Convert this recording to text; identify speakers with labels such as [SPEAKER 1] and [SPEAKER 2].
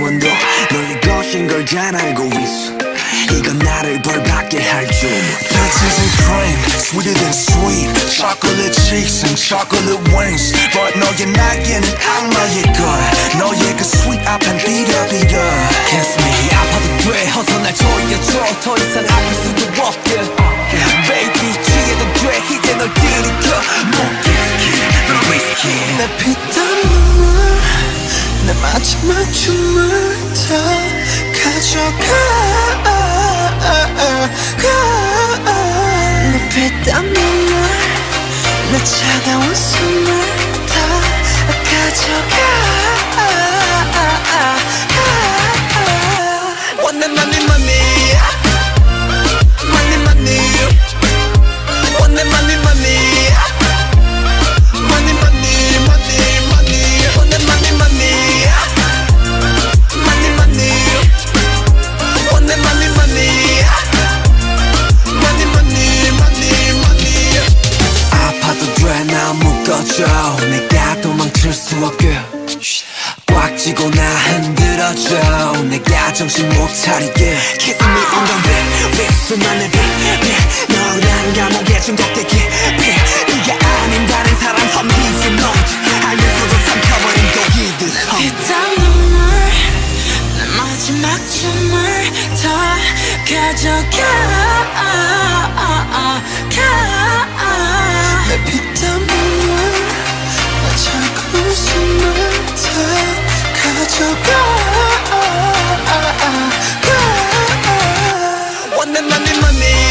[SPEAKER 1] 마음, 영혼도 너의 것인 걸 잘 알고 있어 이건 나를 벌받게 할줄
[SPEAKER 2] Peaches and cream, sweeter than sweet Chocolate cheeks and chocolate wings But 너의 날개는 악마의 걸 너의 그 sweet 앞엔 비려비려
[SPEAKER 1] Kiss me 아파도 돼 어서 날 조여줘 더 이상 아플 수도 없게 Baby 취해도 돼 이제 널 들이켜 목기스키 널 위스키
[SPEAKER 3] 내 피땀 눈물 내 마지막 춤
[SPEAKER 1] 묶어줘 내가 도망칠 수 없게. 꽉 쥐고 나 흔들어줘. 내가 정신 못 차리게. Kiss me on the lip 립수만 내빛 너란 감옥에 중독되기. 네가 아닌 다른 사람 섬기지 못 알면서도 삼켜버린 독이듯
[SPEAKER 3] 피땀 눈물 내 마지막 춤을 다 가져가 spending money.